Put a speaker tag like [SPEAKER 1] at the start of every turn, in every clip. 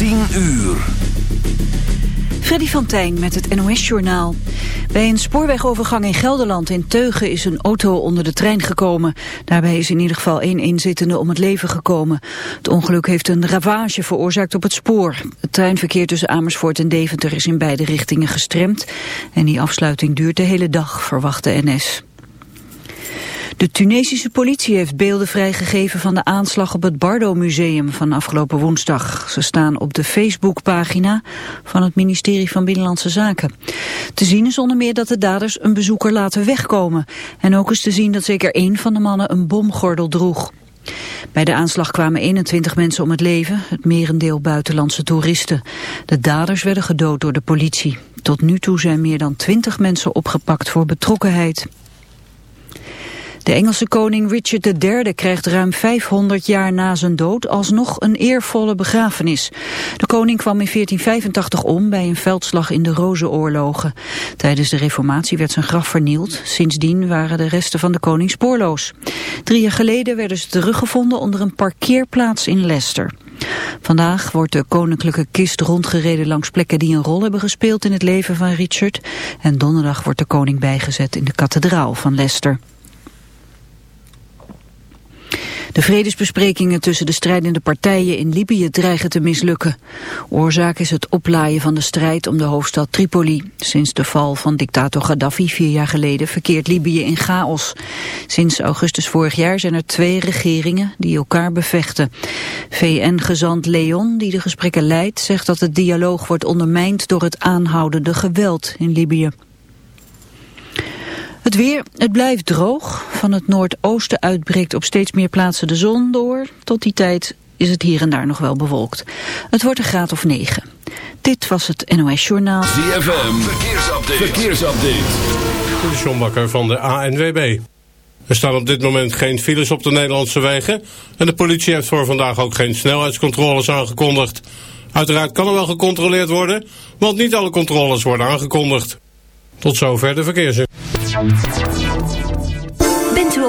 [SPEAKER 1] 10 uur.
[SPEAKER 2] Freddy van met het NOS-journaal. Bij een spoorwegovergang in Gelderland in Teugen is een auto onder de trein gekomen. Daarbij is in ieder geval één inzittende om het leven gekomen. Het ongeluk heeft een ravage veroorzaakt op het spoor. Het treinverkeer tussen Amersfoort en Deventer is in beide richtingen gestremd. En die afsluiting duurt de hele dag, verwacht de NS. De Tunesische politie heeft beelden vrijgegeven van de aanslag op het Bardo Museum van afgelopen woensdag. Ze staan op de Facebookpagina van het ministerie van Binnenlandse Zaken. Te zien is onder meer dat de daders een bezoeker laten wegkomen. En ook is te zien dat zeker één van de mannen een bomgordel droeg. Bij de aanslag kwamen 21 mensen om het leven, het merendeel buitenlandse toeristen. De daders werden gedood door de politie. Tot nu toe zijn meer dan 20 mensen opgepakt voor betrokkenheid. De Engelse koning Richard III krijgt ruim 500 jaar na zijn dood alsnog een eervolle begrafenis. De koning kwam in 1485 om bij een veldslag in de Rozenoorlogen. Tijdens de reformatie werd zijn graf vernield. Sindsdien waren de resten van de koning spoorloos. Drie jaar geleden werden ze teruggevonden onder een parkeerplaats in Leicester. Vandaag wordt de koninklijke kist rondgereden langs plekken die een rol hebben gespeeld in het leven van Richard. En donderdag wordt de koning bijgezet in de kathedraal van Leicester. De vredesbesprekingen tussen de strijdende partijen in Libië dreigen te mislukken. Oorzaak is het oplaaien van de strijd om de hoofdstad Tripoli. Sinds de val van dictator Gaddafi vier jaar geleden verkeert Libië in chaos. Sinds augustus vorig jaar zijn er twee regeringen die elkaar bevechten. VN-gezant Leon, die de gesprekken leidt, zegt dat de dialoog wordt ondermijnd door het aanhoudende geweld in Libië. Het weer, het blijft droog. Van het noordoosten uitbreekt op steeds meer plaatsen de zon door. Tot die tijd is het hier en daar nog wel bewolkt. Het wordt een graad of 9. Dit was het NOS Journaal.
[SPEAKER 1] ZFM, verkeersupdate. verkeersupdate.
[SPEAKER 3] De John Bakker van de ANWB. Er staan op dit moment geen files op de Nederlandse wegen. En de politie heeft voor vandaag ook geen snelheidscontroles aangekondigd. Uiteraard kan er wel gecontroleerd worden, want niet alle controles worden aangekondigd. Tot zover de verkeersin.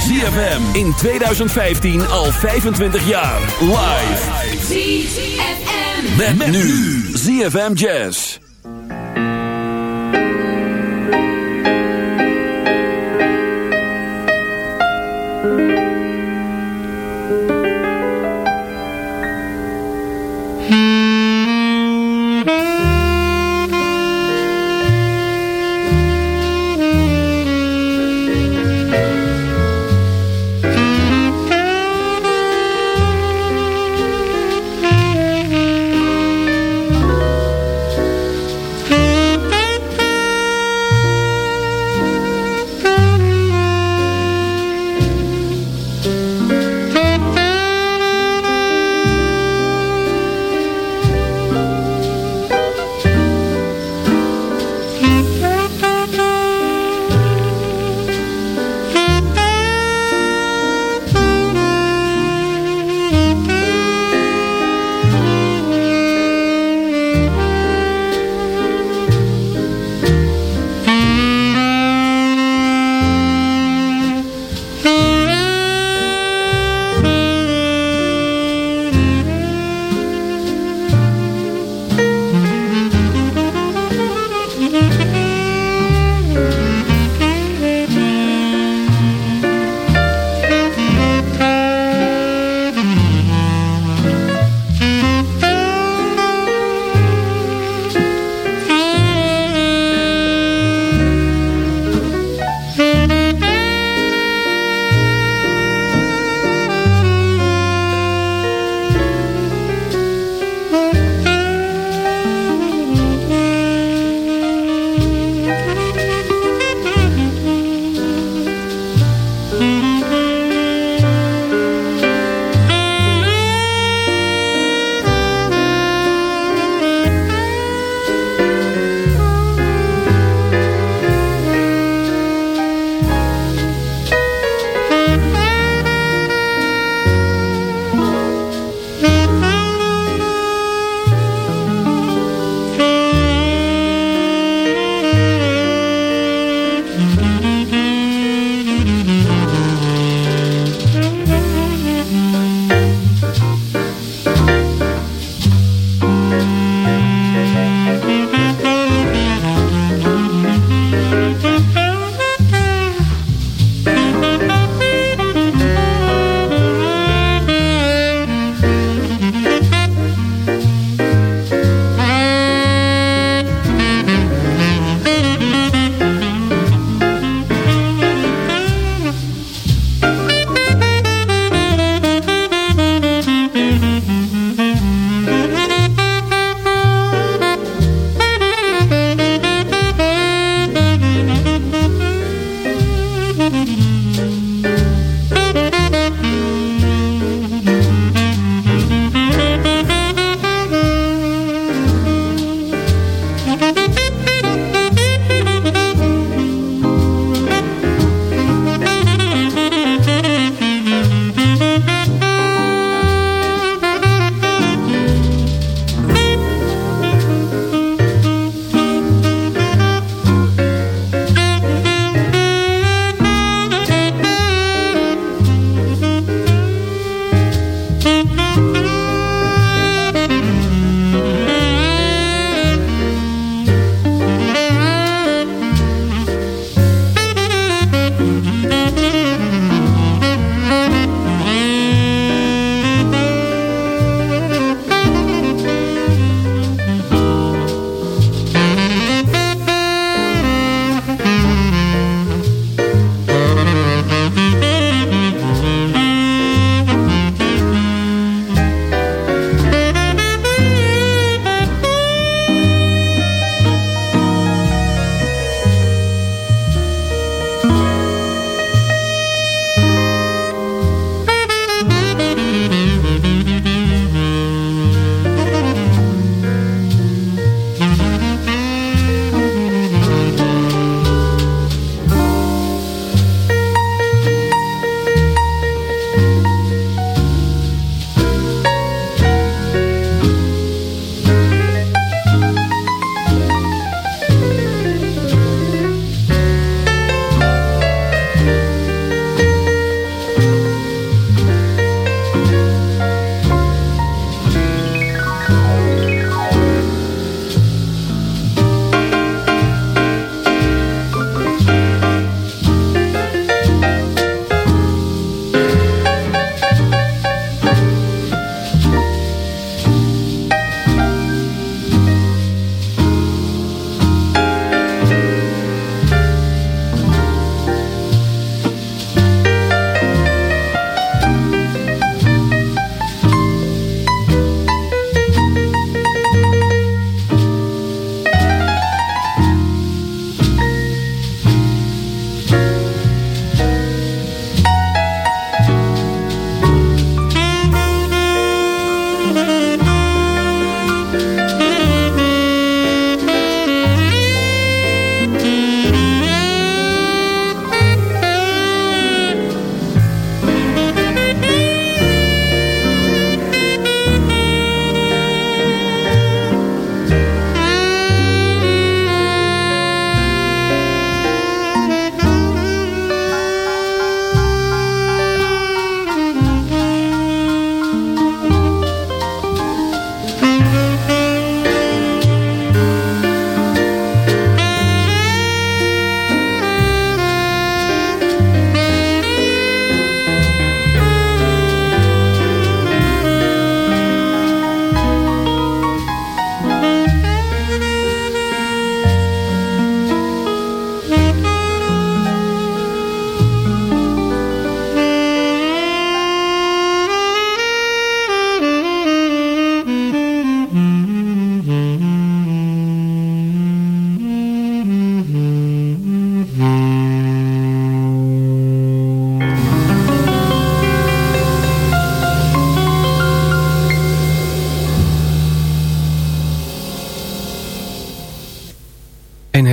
[SPEAKER 1] ZFM in 2015 al 25 jaar. Live.
[SPEAKER 4] ZFM.
[SPEAKER 1] Met, met nu. ZFM Jazz.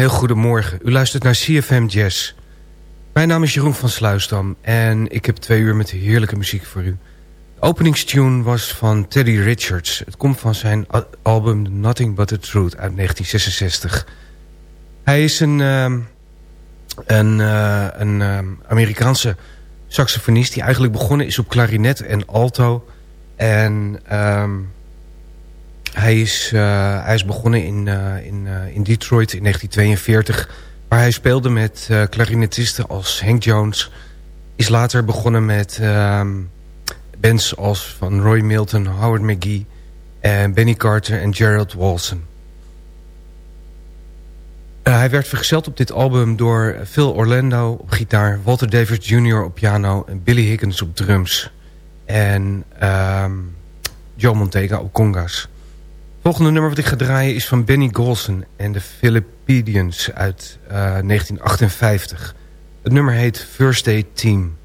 [SPEAKER 5] Goedemorgen. U luistert naar CFM Jazz. Mijn naam is Jeroen van Sluisdam en ik heb twee uur met heerlijke muziek voor u. De openingstune was van Teddy Richards. Het komt van zijn album Nothing But The Truth uit 1966. Hij is een, uh, een, uh, een uh, Amerikaanse saxofonist die eigenlijk begonnen is op klarinet en alto. En um, hij, is, uh, hij is begonnen in, uh, in, uh, in Detroit in 1942... waar hij speelde met klarinetisten als Hank Jones... is later begonnen met bands als van Roy Milton, Howard McGee... en Benny Carter en Gerald Walson. hij werd vergezeld op dit album door Phil Orlando op gitaar... Walter Davis Jr. op piano en Billy Higgins op drums... en um, Joe Montega op congas volgende nummer wat ik ga draaien is van Benny Golson en de Philippidians uit uh, 1958. Het nummer heet First Day Team.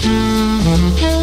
[SPEAKER 5] Mm-hmm.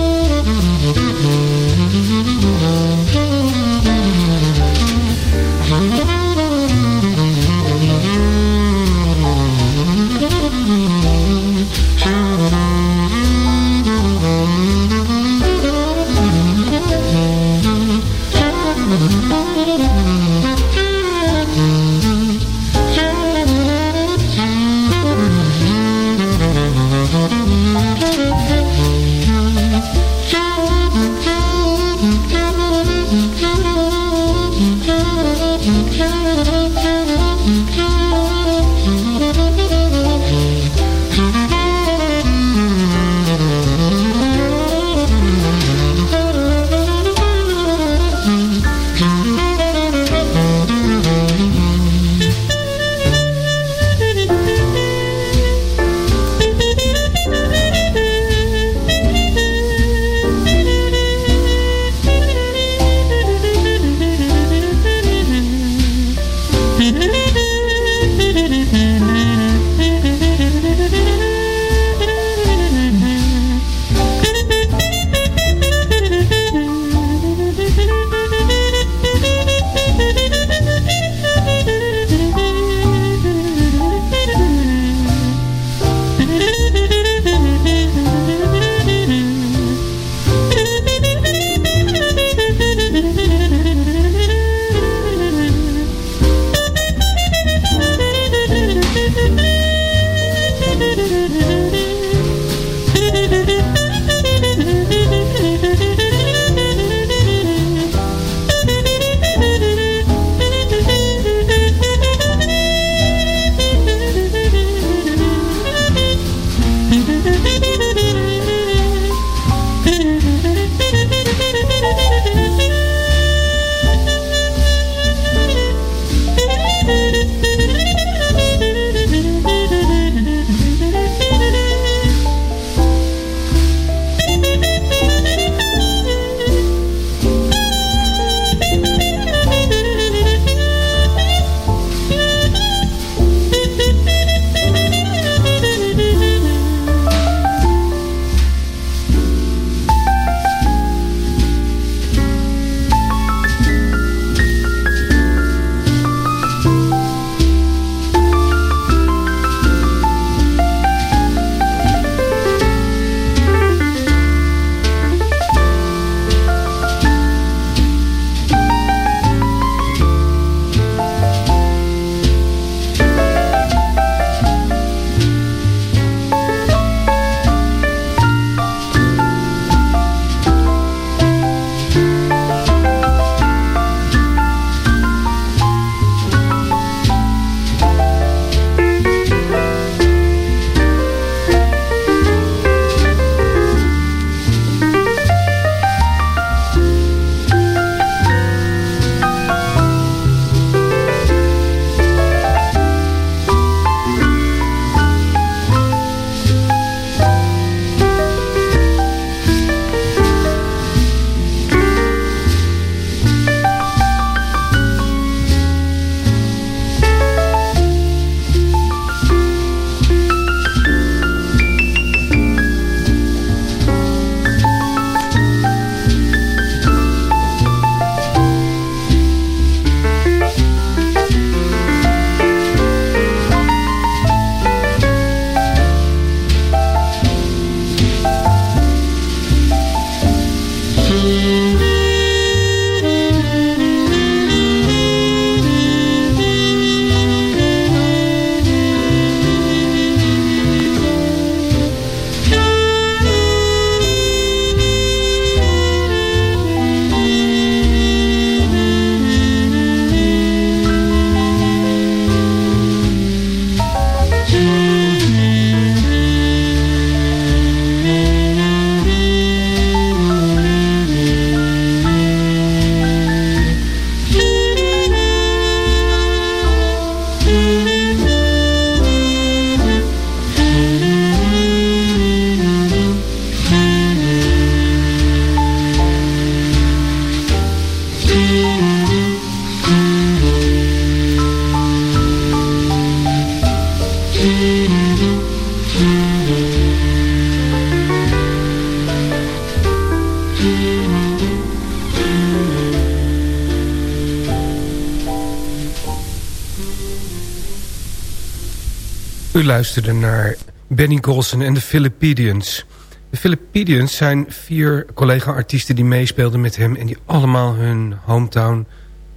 [SPEAKER 5] Luisterde naar Benny Golson en de Philippidians. De Philippidians zijn vier collega-artiesten die meespeelden met hem... en die allemaal hun hometown,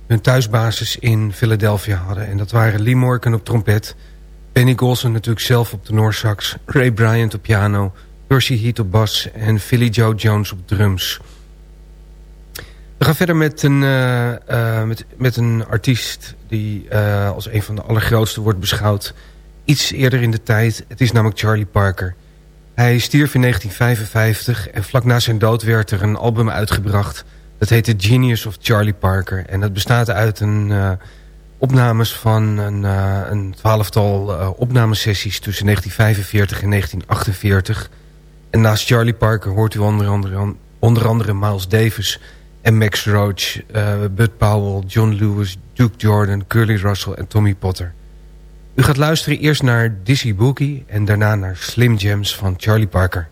[SPEAKER 5] hun thuisbasis in Philadelphia hadden. En dat waren Lee Morgan op trompet... Benny Golson natuurlijk zelf op de Noorsax... Ray Bryant op piano, Percy Heat op bas... en Philly Joe Jones op drums... We gaan verder met een, uh, uh, met, met een artiest die uh, als een van de allergrootste wordt beschouwd iets eerder in de tijd. Het is namelijk Charlie Parker. Hij stierf in 1955 en vlak na zijn dood werd er een album uitgebracht. Dat heette Genius of Charlie Parker. En dat bestaat uit een uh, opnames van een, uh, een twaalftal uh, opnamesessies tussen 1945 en 1948. En naast Charlie Parker hoort u onder andere, onder andere Miles Davis en Max Roach, Bud Powell, John Lewis, Duke Jordan, Curly Russell en Tommy Potter. U gaat luisteren eerst naar Dizzy Boogie en daarna naar Slim Jams van Charlie Parker.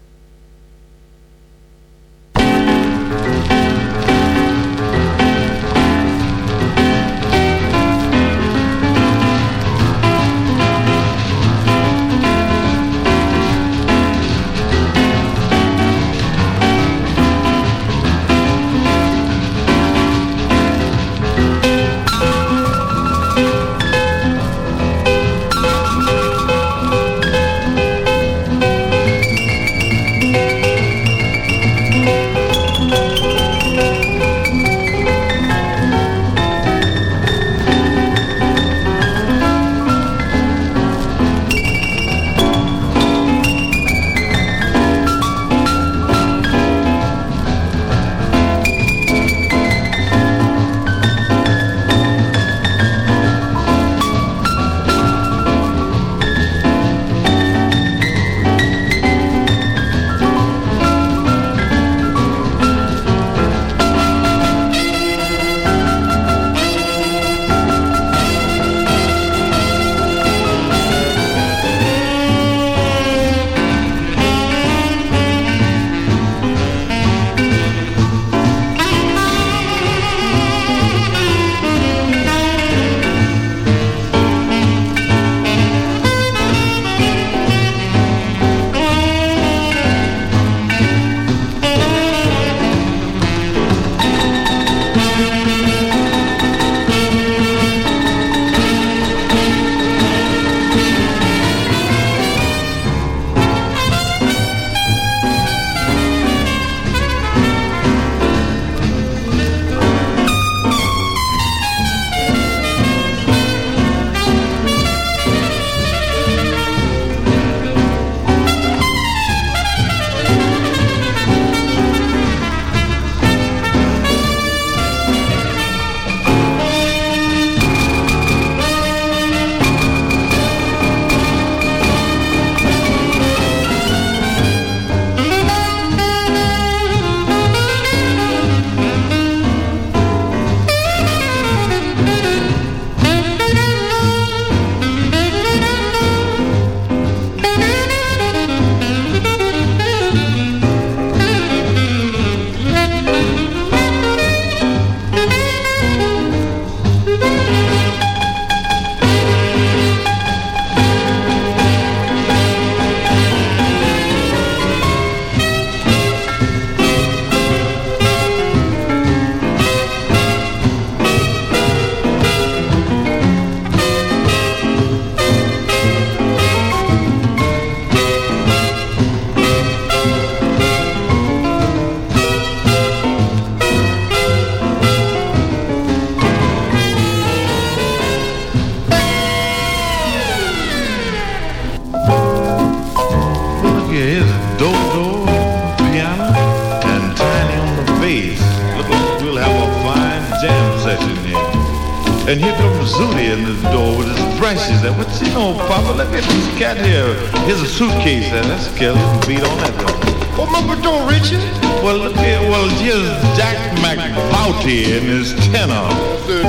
[SPEAKER 6] Suitcase and let's kill it beat on that drum. Open up the door, Richard. Well, look here. Well, here's Jack McBouty and his tenor.
[SPEAKER 7] Sir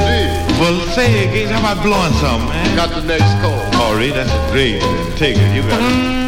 [SPEAKER 6] Well, say, Gage, how about blowing some, man?
[SPEAKER 7] Got the next call.
[SPEAKER 6] All right, that's great. Take it. You got it.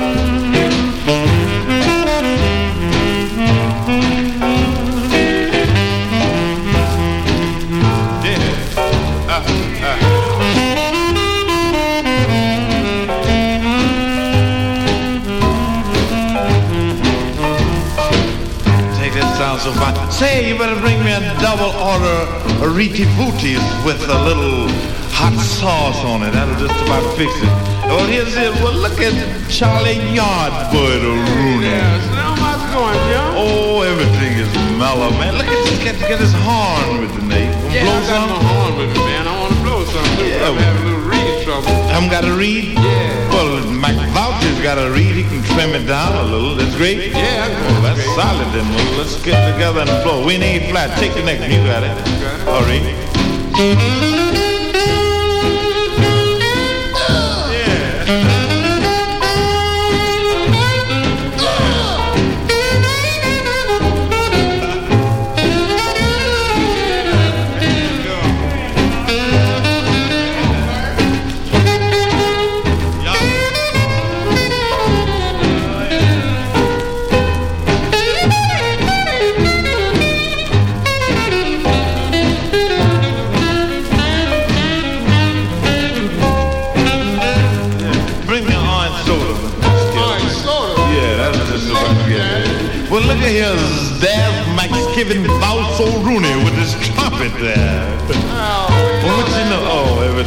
[SPEAKER 6] So. Say, you better bring me a double order of Riti Booties with a little hot sauce on it. That'll just about fix it. Well, here's it. Well, look at Charlie Yardbird Rooney.
[SPEAKER 7] Yes, now how's it going, Jim?
[SPEAKER 6] Oh, everything is mellow, man. Look at this. Get, get his horn with the Nate.
[SPEAKER 7] Yeah,
[SPEAKER 6] blow
[SPEAKER 7] I got
[SPEAKER 6] some?
[SPEAKER 7] my horn with me, man. I want to blow some too.
[SPEAKER 6] Yeah.
[SPEAKER 7] I'm having a little reading trouble.
[SPEAKER 6] Haven't got to read?
[SPEAKER 7] Yeah.
[SPEAKER 6] Well, Mac Voucher's got to read. He can trim it down a little. That's great.
[SPEAKER 7] Yeah,
[SPEAKER 6] Well, that's solid then. Well, let's get together and blow. We A flat. Take the next. You got it. All right.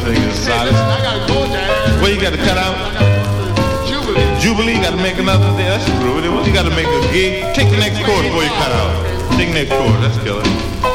[SPEAKER 6] Everything is solid. Well, you got to cut out
[SPEAKER 7] Jubilee.
[SPEAKER 6] Jubilee. Got to make another day. That's true. Well, you got to make a gig. Take the next chord before you cut out. Take the next chord. That's killer.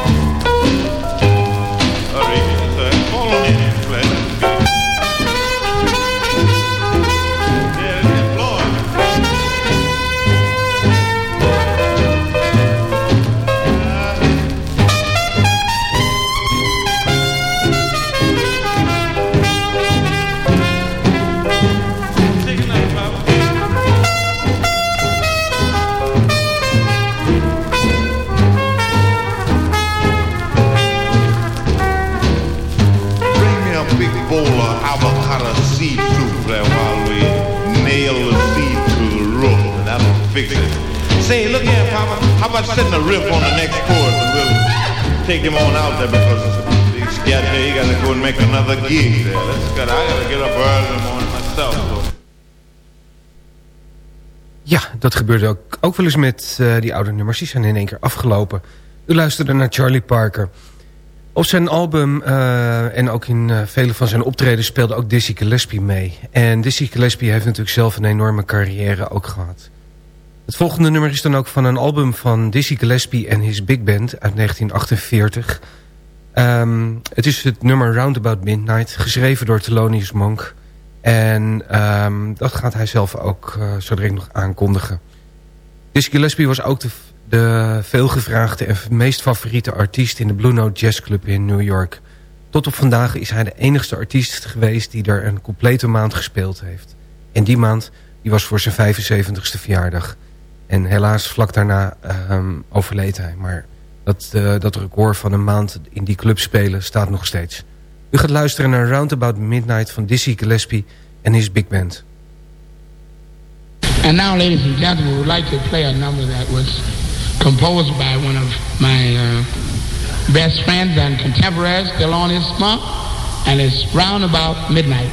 [SPEAKER 6] Say, look here, Papa. How about setting a riff on the next chord and we'll take him on out there because he's got there. He got to go and make another gig there. That's good. I got the morning myself.
[SPEAKER 5] Ja, dat gebeurde ook, ook wel eens met eh, die oude nummers. Die zijn in één keer afgelopen. U luisterde naar Charlie Parker. Op zijn album eh, en ook in eh, vele van zijn optredens speelde ook Dizzy Gillespie mee. En Dizzy Gillespie heeft natuurlijk zelf een enorme carrière ook gehad. Het volgende nummer is dan ook van een album van Dizzy Gillespie en his big band uit 1948. Ehm, het is het nummer Roundabout Midnight, geschreven door Thelonious Monk. En ehm, dat gaat hij zelf ook uh, zo nog aankondigen. Dizzy Gillespie was ook de, de veelgevraagde en meest favoriete artiest... in de Blue Note Jazz Club in New York. Tot op vandaag is hij de enigste artiest geweest... die er een complete maand gespeeld heeft. En die maand die was voor zijn 75ste verjaardag. En helaas vlak daarna um, overleed hij. Maar dat, uh, dat record van een maand in die club spelen staat nog steeds... U gaat luisteren naar Roundabout Midnight van Dizzy Gillespie en his big band.
[SPEAKER 8] And now, ladies and gentlemen, we would like to play a number that was composed by one of my uh, best friends and contemporaries still on his spot, and it's Roundabout Midnight.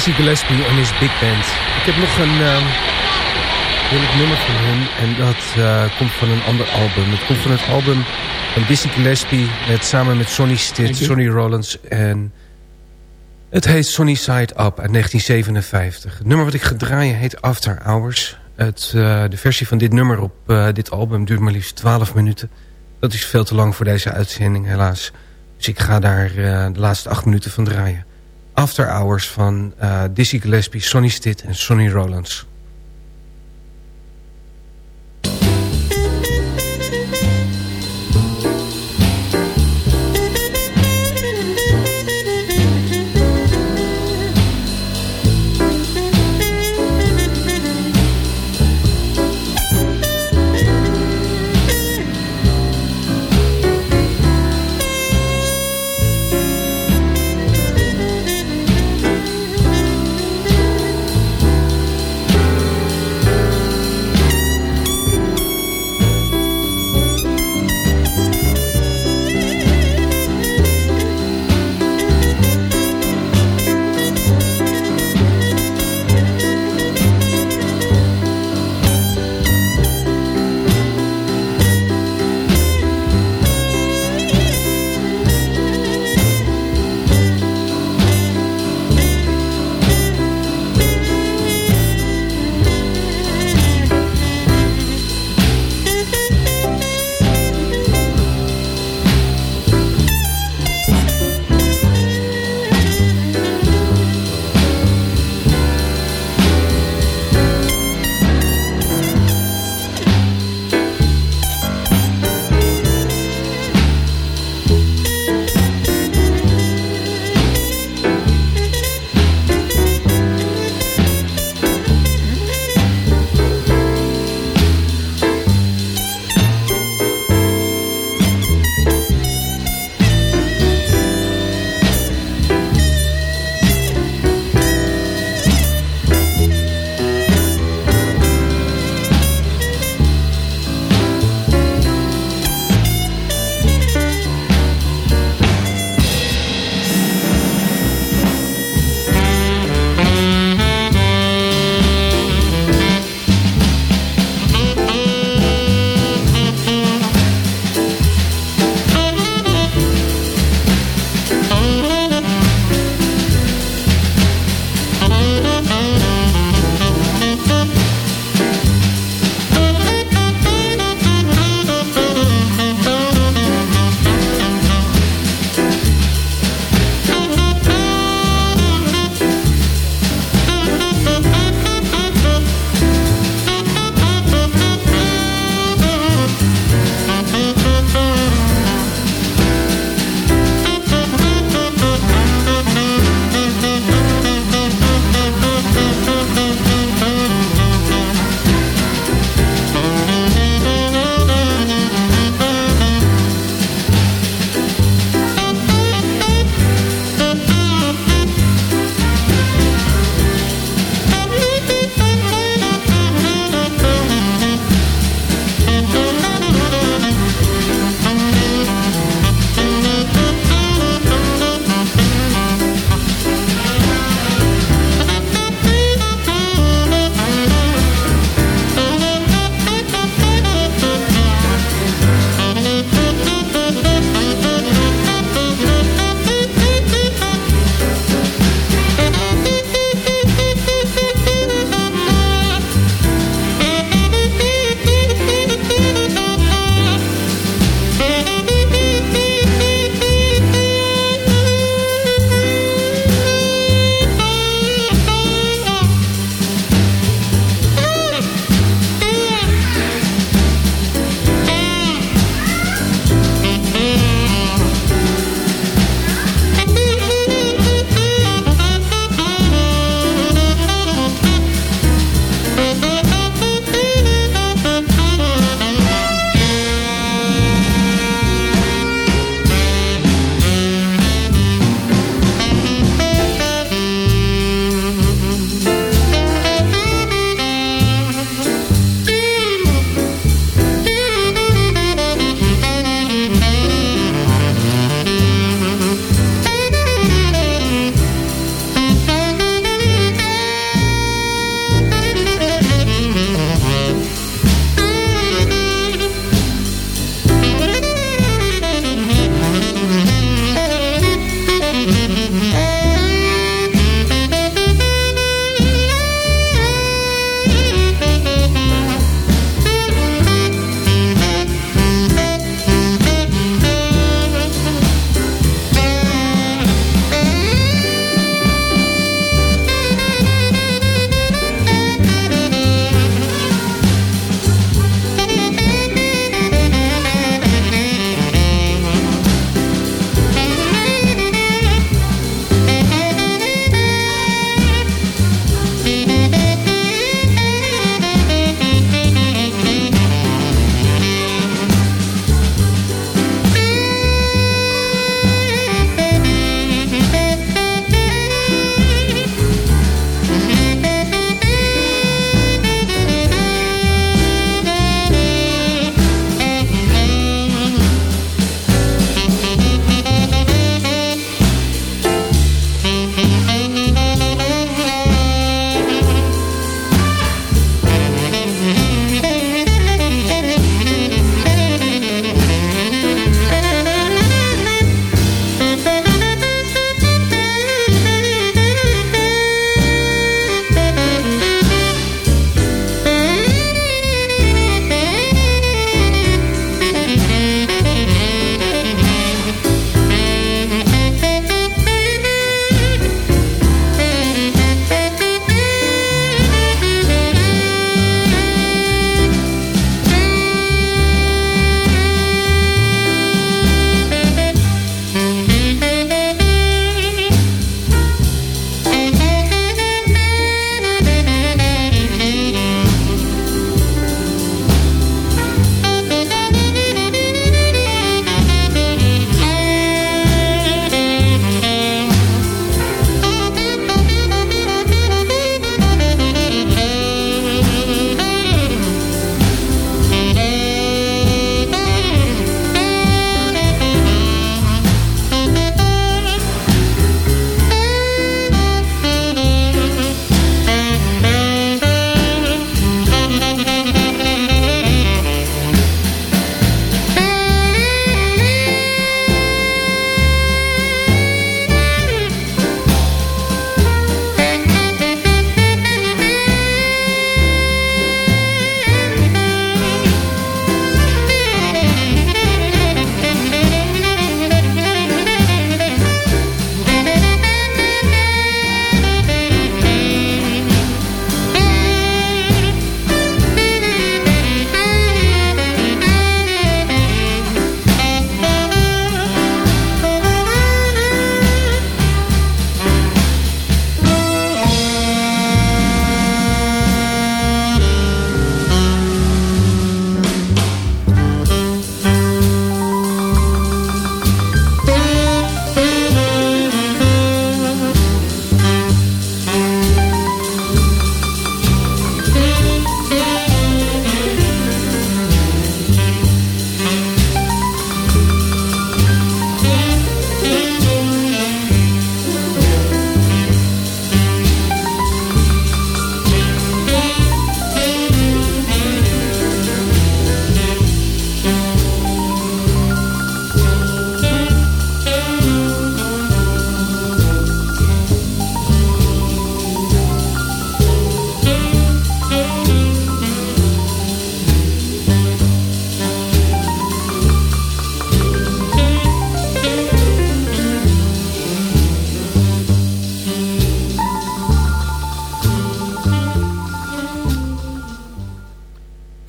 [SPEAKER 5] Dizzy Gillespie en his Big Band. Ik heb nog een um, heerlijk nummer van hem. En dat uh, komt van een ander album. Het komt van het album van Dizzy Gillespie. Met, samen met Sonny Stitt, Sonny Rollins. En het heet Sonny Side Up uit 1957. Het nummer wat ik ga draaien heet After Hours. Het, uh, de versie van dit nummer op uh, dit album duurt maar liefst 12 minuten. Dat is veel te lang voor deze uitzending helaas. Dus ik ga daar de laatste 8 minuten van draaien. After Hours van uh, Dizzy Gillespie, Sonny Stitt en Sonny Rollins.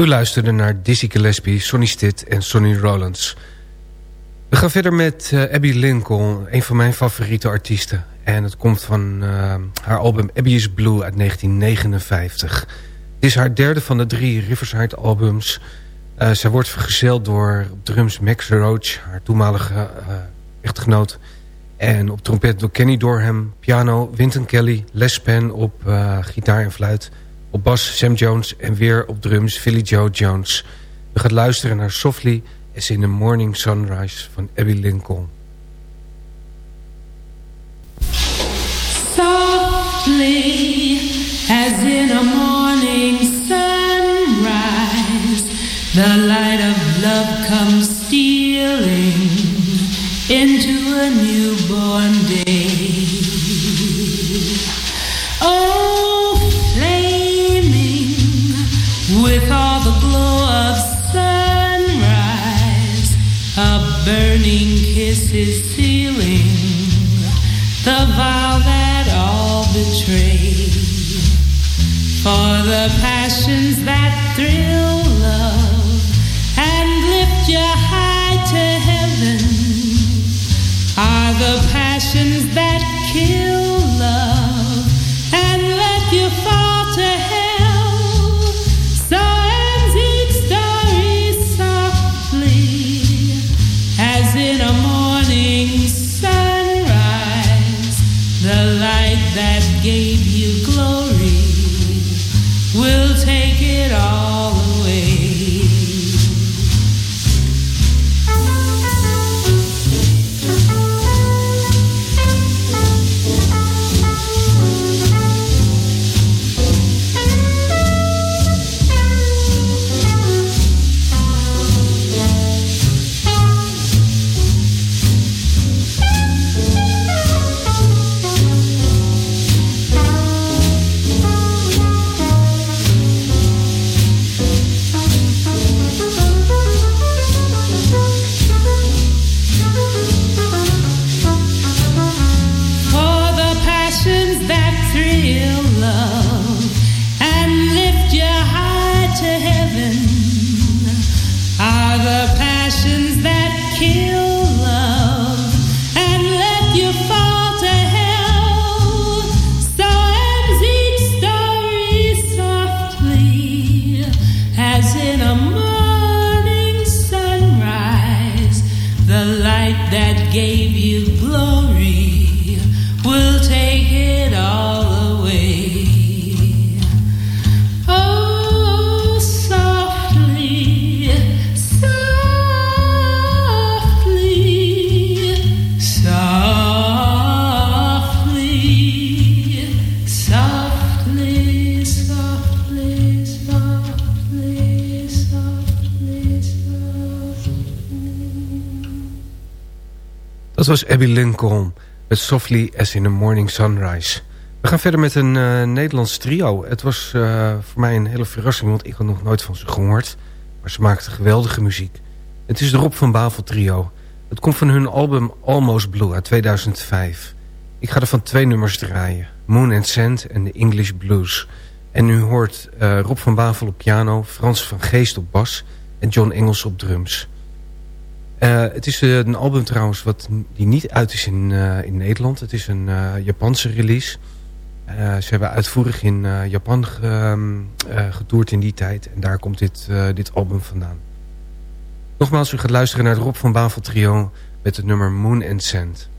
[SPEAKER 5] U luisterde naar Dizzy Gillespie, Sonny Stitt en Sonny Rollins. We gaan verder met uh, Abby Lincoln, een van mijn favoriete artiesten. En het komt van uh, haar album Abby is Blue uit 1959. Het is haar derde van de drie Riverside albums. Uh, zij wordt vergezeld door drums Max Roach, haar toenmalige echtgenoot. En op trompet door Kenny Dorham, piano Winton Kelly, Les Pen op gitaar en fluit... Op bas Sam Jones en weer op drums Philly Joe Jones. We gaan luisteren naar Softly as in the Morning Sunrise van Abby Lincoln.
[SPEAKER 9] Softly as in a morning sunrise The light of love comes stealing into vow that all betray. For the passions that thrill love and lift you high to heaven are the passions that kill love and let you fall to hell. gave you Game.
[SPEAKER 5] Was Abby Lincoln met Softly as in a Morning Sunrise. We gaan verder met een uh, Nederlands trio. Het was uh, voor mij een hele verrassing, want ik had nog nooit van ze gehoord. Maar ze maakten geweldige muziek. Het is de Rob van Bavel trio. Het komt van hun album Almost Blue uit 2005. Ik ga er van twee nummers draaien. Moon and Sand en The English Blues. En u hoort uh, Rob van Bavel op piano, Frans van Geest op bas... en John Engels op drums. Uh, het is uh, een album trouwens wat, die niet uit is in, uh, in Nederland. Het is een Japanse release. ze hebben uitvoerig in Japan ge, ehm, getoerd in die tijd. En daar komt dit, dit album vandaan. Nogmaals, u gaat luisteren naar het Rob van Bavel trio... met het nummer Moon and Sand.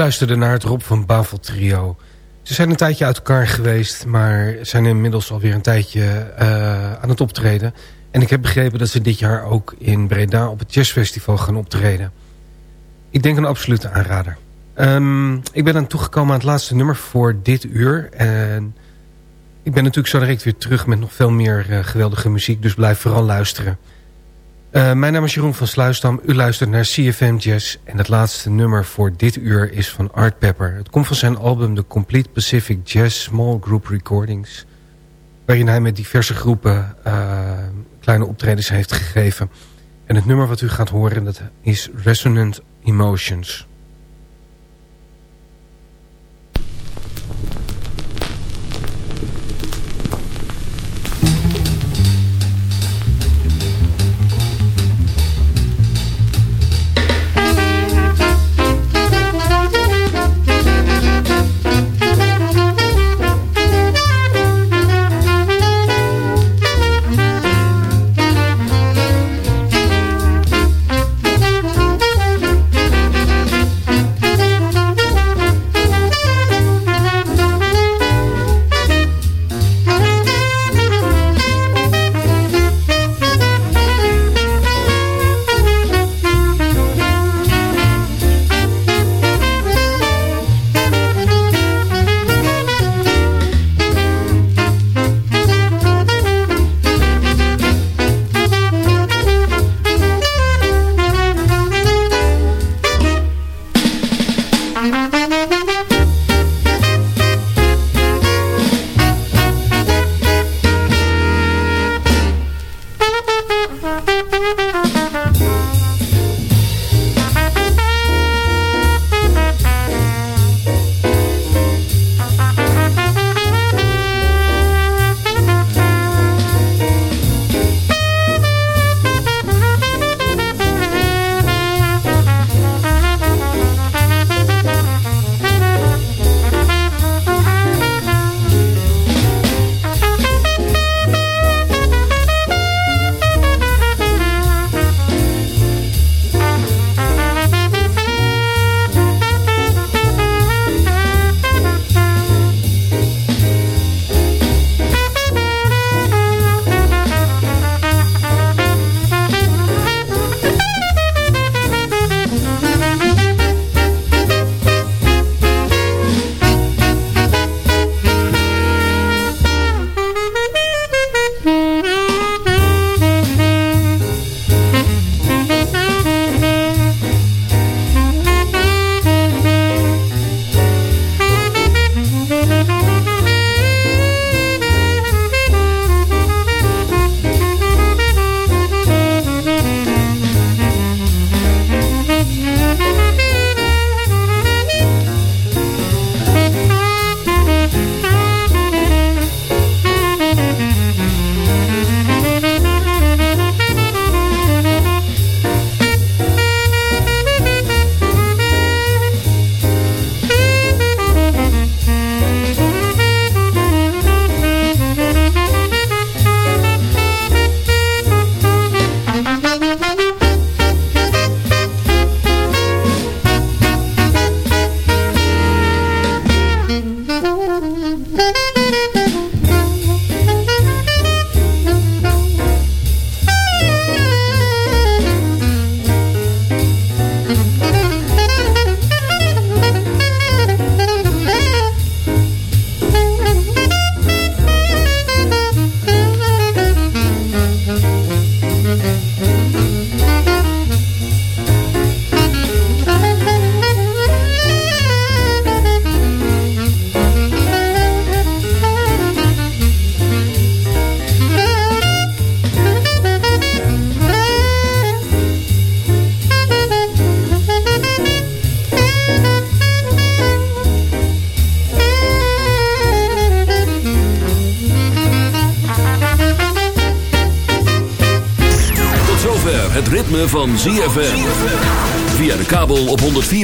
[SPEAKER 5] Luisterde naar het Rob van Bavel trio. Ze zijn een tijdje uit elkaar geweest, maar zijn inmiddels alweer een tijdje uh, aan het optreden. En ik heb begrepen dat ze dit jaar ook in Breda op het jazzfestival gaan optreden. Ik denk een absolute aanrader. Um, ik ben aan toegekomen aan het laatste nummer voor dit uur. En ik ben natuurlijk zo direct weer terug met nog veel meer uh, geweldige muziek. Dus blijf vooral luisteren. Uh, mijn naam is Jeroen van Sluisdam. U luistert naar CFM Jazz. En het laatste nummer voor dit uur is van Art Pepper. Het komt van zijn album The Complete Pacific Jazz Small Group Recordings. Waarin hij met diverse groepen uh, kleine optredens heeft gegeven. En het nummer wat u gaat horen dat is Resonant Emotions.